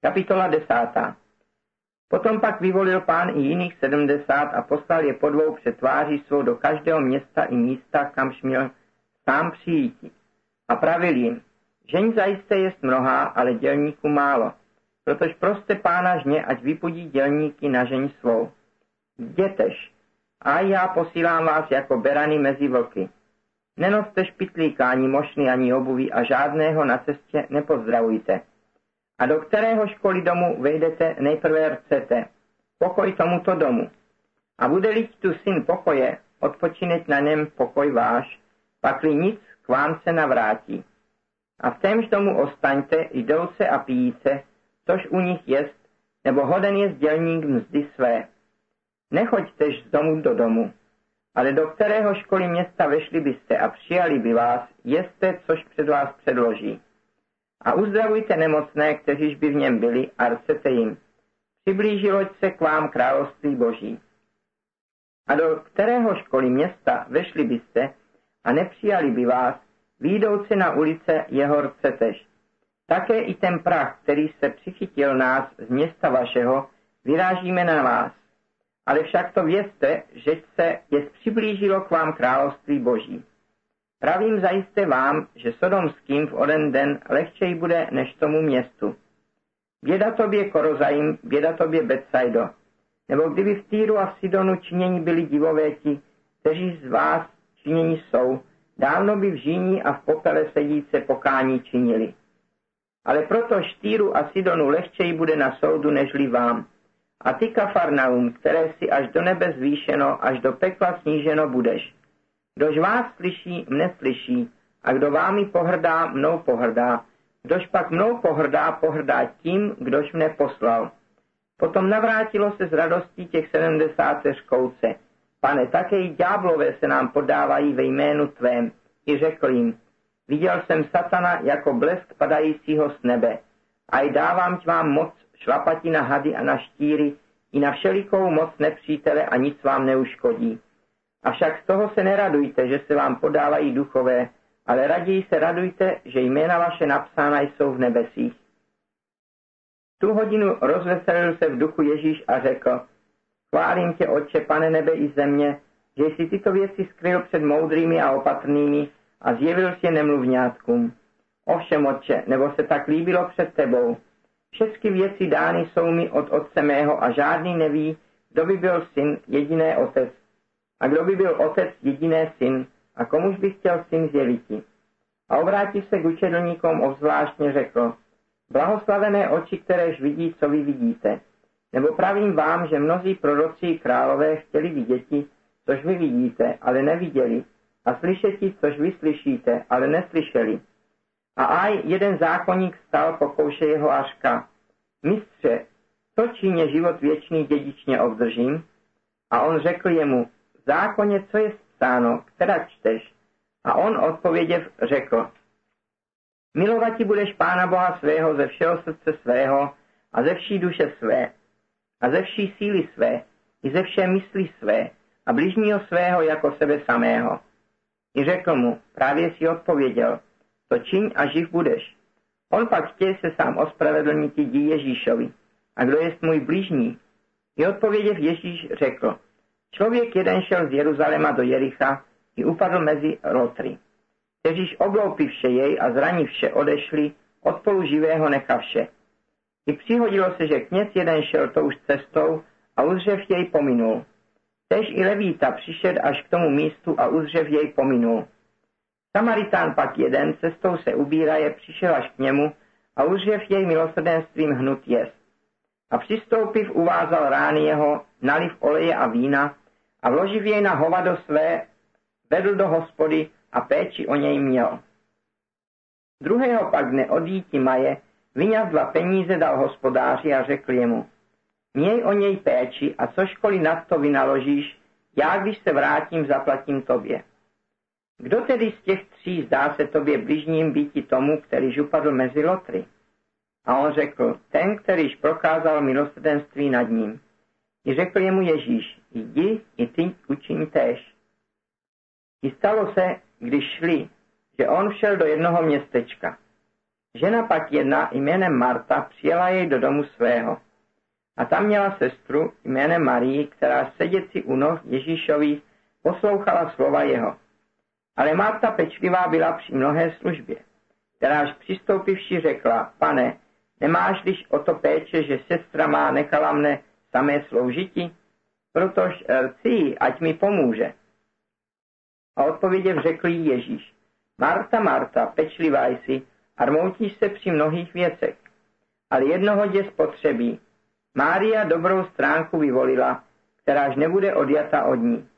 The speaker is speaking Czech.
Kapitola desátá. Potom pak vyvolil pán i jiných sedmdesát a poslal je po dvou před tváří svou do každého města i místa, kamž měl sám přijít. A pravil jim, žení zajisté jest mnohá, ale dělníků málo. Protože proste pána žně, ať vypudí dělníky na žení svou. Jdětež, a já posílám vás jako berany mezi vlky. Nenoste špitlíka ani mošny, ani obuví a žádného na cestě nepozdravujte a do kterého školy domu vejdete, nejprve chcete. Pokoj tomuto domu. A bude-li tu syn pokoje, odpočineť na něm pokoj váš, pakli nic k vám se navrátí. A v témž domu ostaňte, jdouce a pijíce, což u nich jest, nebo hoden je dělník mzdy své. Nechoďtež z domu do domu, ale do kterého školy města vešli byste a přijali by vás, jeste, což před vás předloží a uzdravujte nemocné, kteříž by v něm byli a rcete jim. Přiblížilo se k vám království boží. A do kterého školy města vešli byste a nepřijali by vás, výjdouci na ulice jeho rcetež. Také i ten prach, který se přichytil nás z města vašeho, vyrážíme na vás. Ale však to vězte, že se je přiblížilo k vám království boží. Pravím zajisté vám, že sodomským v oden den lehčej bude než tomu městu. Běda tobě Korozajím, běda tobě Betsaido. Nebo kdyby v Týru a v Sidonu činění byli divové ti, kteří z vás činění jsou, dávno by v žíní a v popele sedíce pokání činili. Ale proto Štýru a Sidonu lehčej bude na soudu nežli vám. A ty Kafarnaum, které si až do nebe zvýšeno, až do pekla sníženo budeš. Kdož vás slyší, mne slyší, a kdo vámi pohrdá, mnou pohrdá. Kdož pak mnou pohrdá, pohrdá tím, kdož mne poslal. Potom navrátilo se z radostí těch sedmdesát řkouce. Pane, také i ďáblové se nám podávají ve jménu tvém. I řekl jim, viděl jsem satana jako blesk padajícího z nebe. A i dávám vám moc šlapati na hady a na štíry, i na všelikou moc nepřítele a nic vám neuškodí. Avšak z toho se neradujte, že se vám podávají duchové, ale raději se radujte, že jména vaše napsána jsou v nebesích. Tu hodinu rozveselil se v duchu Ježíš a řekl, chválím tě, Otče, pane nebe i země, že jsi tyto věci skryl před moudrými a opatrnými a zjevil si je nemluvňátkům. Ovšem, Otče, nebo se tak líbilo před tebou. Všechny věci dány jsou mi od Otce mého a žádný neví, kdo by byl syn, jediné otec, a kdo by byl otec jediné syn, a komuž by chtěl syn zjeviti? A obrátiv se k učedlníkům obzvláštně řekl, blahoslavené oči, kteréž vidí, co vy vidíte. Nebo pravím vám, že mnozí proroci králové chtěli viděti, což vy vidíte, ale neviděli, a slyšeti, což vy slyšíte, ale neslyšeli. A aj jeden zákonník stal pokouše jeho Aška. Mistře, co čině život věčný dědičně obdržím? A on řekl jemu, zákoně, co je psáno, která čteš? A on odpověděv řekl, milovat ti budeš Pána Boha svého ze všeho srdce svého a ze vší duše své a ze vší síly své i ze vše mysli své a bližního svého jako sebe samého. I řekl mu, právě si odpověděl, to čiň a živ budeš. On pak chtěl se sám ospravedlnit dí Ježíšovi. A kdo je můj blížní? I odpověděv Ježíš řekl, Člověk jeden šel z Jeruzaléma do Jericha i upadl mezi rotry, kteříž obloupivše jej a zranivše odešli, od polu živého nechavše. I přihodilo se, že kněz jeden šel tou cestou a uzřev jej pominul. Tež i Levíta přišel až k tomu místu a uzřev jej pominul. Samaritán pak jeden cestou se ubíraje přišel až k němu a uzřev jej milosrdenstvím hnut jest. A přistoupiv uvázal rány jeho, naliv oleje a vína a vloživ jej na hovado své, vedl do hospody a péči o něj měl. Druhého pak dne odjíti maje, vyňaz dva peníze dal hospodáři a řekl jemu, měj o něj péči a cožkoliv nad to vynaložíš, já když se vrátím, zaplatím tobě. Kdo tedy z těch tří zdá se tobě bližním býti tomu, který upadl mezi lotry? A on řekl, ten, kterýž prokázal milosrdenství nad ním. I řekl jemu Ježíš, jdi i ty učiň též. I stalo se, když šli, že on šel do jednoho městečka. Žena pak jedna jménem Marta přijela jej do domu svého. A tam měla sestru jménem Marii, která seděci u noh Ježíšových poslouchala slova jeho. Ale Marta pečlivá byla při mnohé službě, kteráž přistoupivši řekla, pane, nemáš-liž o to péče, že sestra má nechala mne samé sloužiti? Protož chci, ať mi pomůže. A odpověděv řekl jí Ježíš, Marta, Marta, pečlivá jsi a rmoutíš se při mnohých věcech, ale jednoho dě spotřebí. Mária dobrou stránku vyvolila, kteráž nebude odjata od ní.